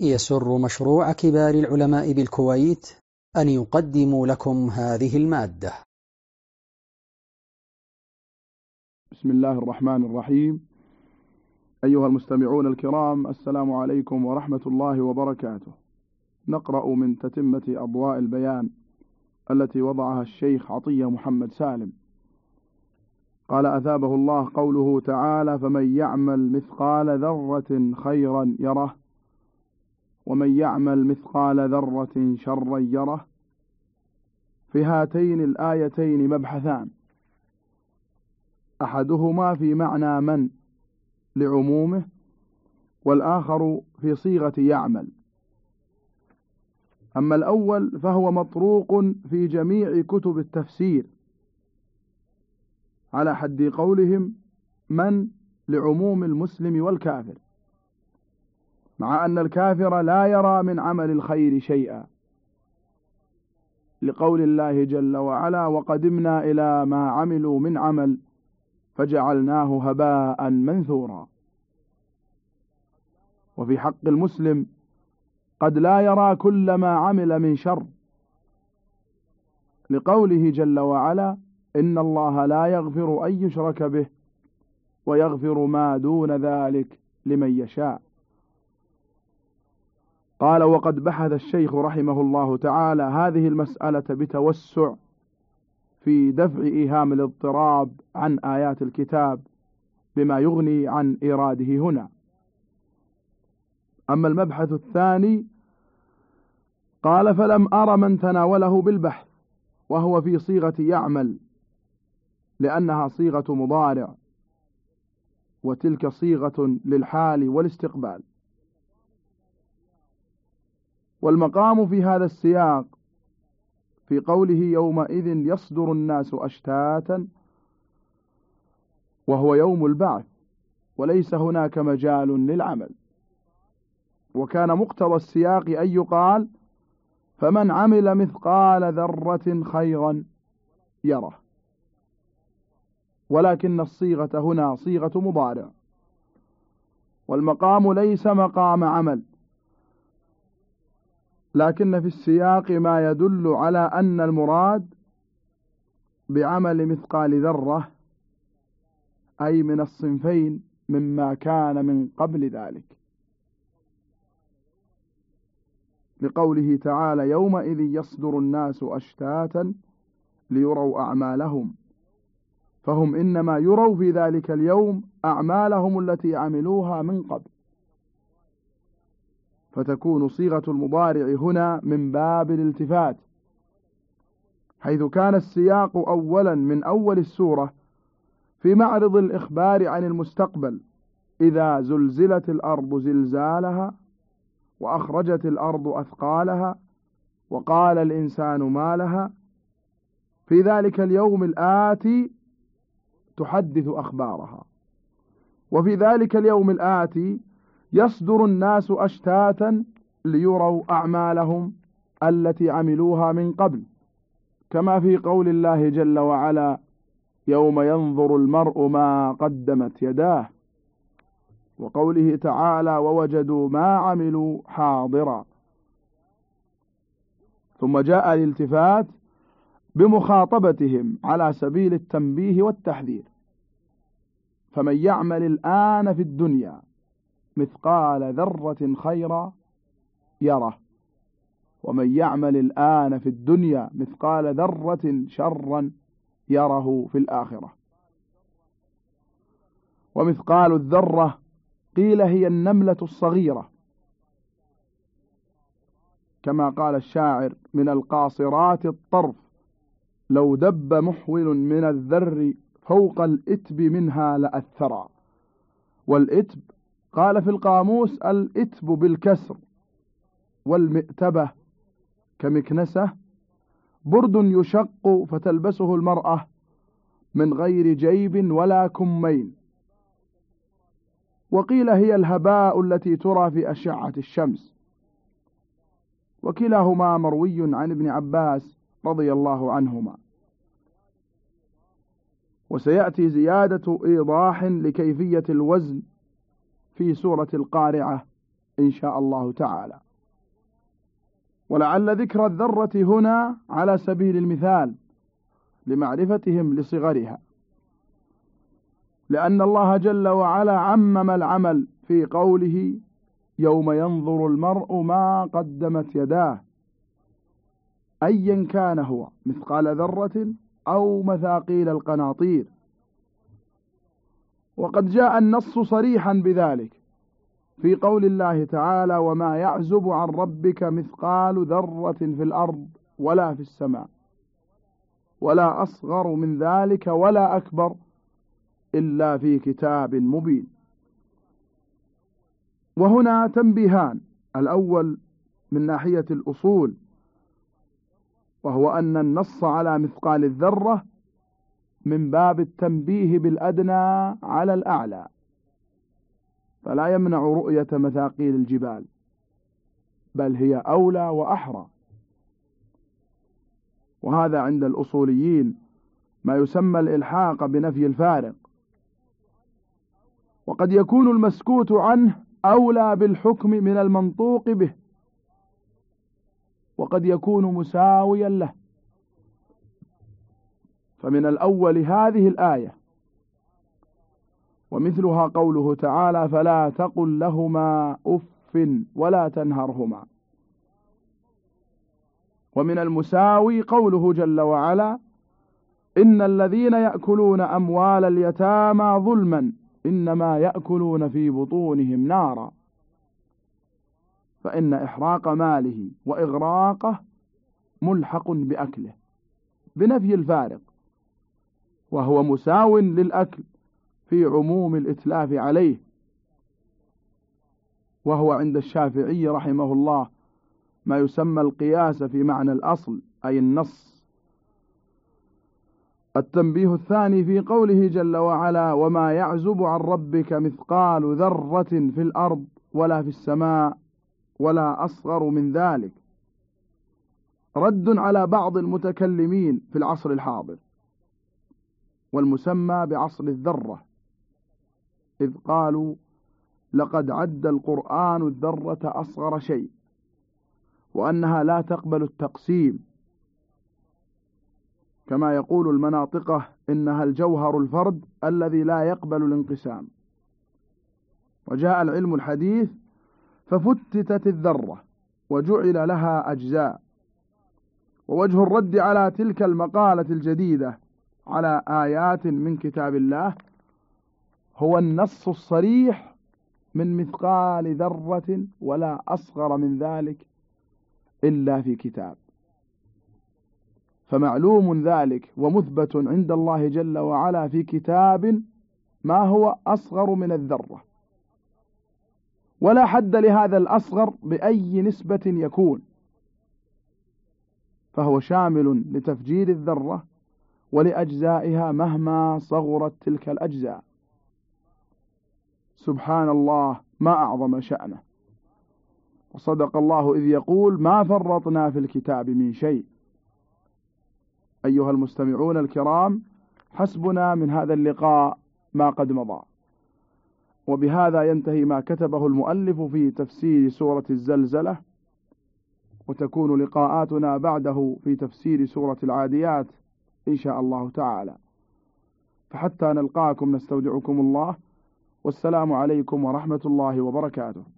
يسر مشروع كبار العلماء بالكويت أن يقدم لكم هذه المادة. بسم الله الرحمن الرحيم. أيها المستمعون الكرام السلام عليكم ورحمة الله وبركاته. نقرأ من تتمة أضواء البيان التي وضعها الشيخ عطية محمد سالم. قال أثابه الله قوله تعالى فمن يعمل مثقال ذرة خيرا يره ومن يعمل مثقال ذرة شرا يره في هاتين الآيتين مبحثان. أحدهما في معنى من؟ لعمومه والآخر في صيغة يعمل. أما الأول فهو مطروق في جميع كتب التفسير. على حد قولهم من؟ لعموم المسلم والكافر. مع أن الكافر لا يرى من عمل الخير شيئا. لقول الله جل وعلا وقدمنا إلى ما عملوا من عمل فجعلناه هباء منثورا. وفي حق المسلم قد لا يرى كل ما عمل من شر. لقوله جل وعلا إن الله لا يغفر أن يشرك به ويغفر ما دون ذلك لمن يشاء. قال وقد بحث الشيخ رحمه الله تعالى هذه المسألة بتوسع في دفع إيهام الاضطراب عن آيات الكتاب بما يغني عن إراده هنا. أما المبحث الثاني قال فلم أر من تناوله بالبحث وهو في صيغة يعمل لأنها صيغة مضارع وتلك صيغة للحال والاستقبال. والمقام في هذا السياق في قوله يومئذ يصدر الناس أشتاتا وهو يوم البعث وليس هناك مجال للعمل. وكان مقتضى السياق أن يقال فمن عمل مثقال ذرة خيرا يره. ولكن الصيغة هنا صيغة مضارع. والمقام ليس مقام عمل. لكن في السياق ما يدل على أن المراد بعمل مثقال ذرة أي من الصنفين مما كان من قبل ذلك. لقوله تعالى يومئذ يصدر الناس أشتاتا ليروا أعمالهم. فهم إنما يروا في ذلك اليوم أعمالهم التي عملوها من قبل. فتكون صيغة المضارع هنا من باب الالتفات حيث كان السياق أولا من أول السورة في معرض الإخبار عن المستقبل إذا زلزلت الأرض زلزالها وأخرجت الأرض أثقالها وقال الإنسان ما لها في ذلك اليوم الآتي تحدث أخبارها وفي ذلك اليوم الآتي يصدر الناس أشتاتا ليروا أعمالهم التي عملوها من قبل. كما في قول الله جل وعلا يوم ينظر المرء ما قدمت يداه. وقوله تعالى ووجدوا ما عملوا حاضرا. ثم جاء الالتفات بمخاطبتهم على سبيل التنبيه والتحذير. فمن يعمل الآن في الدنيا مثقال ذرة خيرا يره. ومن يعمل الآن في الدنيا مثقال ذرة شرا يره في الآخرة. ومثقال الذرة قيل هي النملة الصغيرة. كما قال الشاعر من القاصرات الطرف لو دب محول من الذر فوق الإتب منها لأثرا. والإتب قال في القاموس الإتب بالكسر والمئتبة كمكنسة برد يشق فتلبسه المرأة من غير جيب ولا كمين. وقيل هي الهباء التي ترى في أشعة الشمس. وكلاهما مروي عن ابن عباس رضي الله عنهما. وسيأتي زيادة إيضاح لكيفية الوزن في سورة القارعة إن شاء الله تعالى. ولعل ذكر الذرة هنا على سبيل المثال لمعرفتهم لصغرها. لأن الله جل وعلا عمم العمل في قوله يوم ينظر المرء ما قدمت يداه. أيا كان هو مثقال ذرة أو مثاقيل القناطير. وقد جاء النص صريحا بذلك. في قول الله تعالى وما يعزب عن ربك مثقال ذرة في الأرض ولا في السماء ولا أصغر من ذلك ولا أكبر إلا في كتاب مبين. وهنا تنبيهان. الأول من ناحية الأصول وهو أن النص على مثقال الذرة من باب التنبيه بالأدنى على الأعلى. فلا يمنع رؤية مثاقيل الجبال بل هي أولى وأحرى. وهذا عند الأصوليين ما يسمى الإلحاق بنفي الفارق. وقد يكون المسكوت عنه أولى بالحكم من المنطوق به وقد يكون مساويا له. فمن الأول هذه الآية. ومثلها قوله تعالى فلا تقل لهما أف ولا تنهرهما. ومن المساوي قوله جل وعلا إن الذين يأكلون أموال اليتامى ظلما إنما يأكلون في بطونهم نارا. فإن إحراق ماله وإغراقه ملحق بأكله. بنفي الفارق. وهو مساو للأكل في عموم الإتلاف عليه. وهو عند الشافعي رحمه الله ما يسمى القياس في معنى الأصل أي النص. التنبيه الثاني في قوله جل وعلا وما يعزب عن ربك مثقال ذرة في الأرض ولا في السماء ولا أصغر من ذلك. رد على بعض المتكلمين في العصر الحاضر. والمسمى بعصر الذرة إذ قالوا لقد عد القرآن الذرة أصغر شيء وأنها لا تقبل التقسيم. كما يقول المناطقة إنها الجوهر الفرد الذي لا يقبل الانقسام. وجاء العلم الحديث ففتتت الذرة وجعل لها أجزاء. ووجه الرد على تلك المقالة الجديدة على آيات من كتاب الله هو النص الصريح من مثقال ذرة ولا أصغر من ذلك إلا في كتاب. فمعلوم ذلك ومثبت عند الله جل وعلا في كتاب ما هو أصغر من الذرة. ولا حد لهذا الأصغر بأي نسبة يكون. فهو شامل لتفجير الذرة ولأجزائها مهما صغرت تلك الأجزاء. سبحان الله ما أعظم شأنه. وصدق الله إذ يقول ما فرطنا في الكتاب من شيء. أيها المستمعون الكرام حسبنا من هذا اللقاء ما قد مضى. وبهذا ينتهي ما كتبه المؤلف في تفسير سورة الزلزلة. وتكون لقاءاتنا بعده في تفسير سورة العاديات. إن شاء الله تعالى. فحتى نلقاكم نستودعكم الله والسلام عليكم ورحمة الله وبركاته.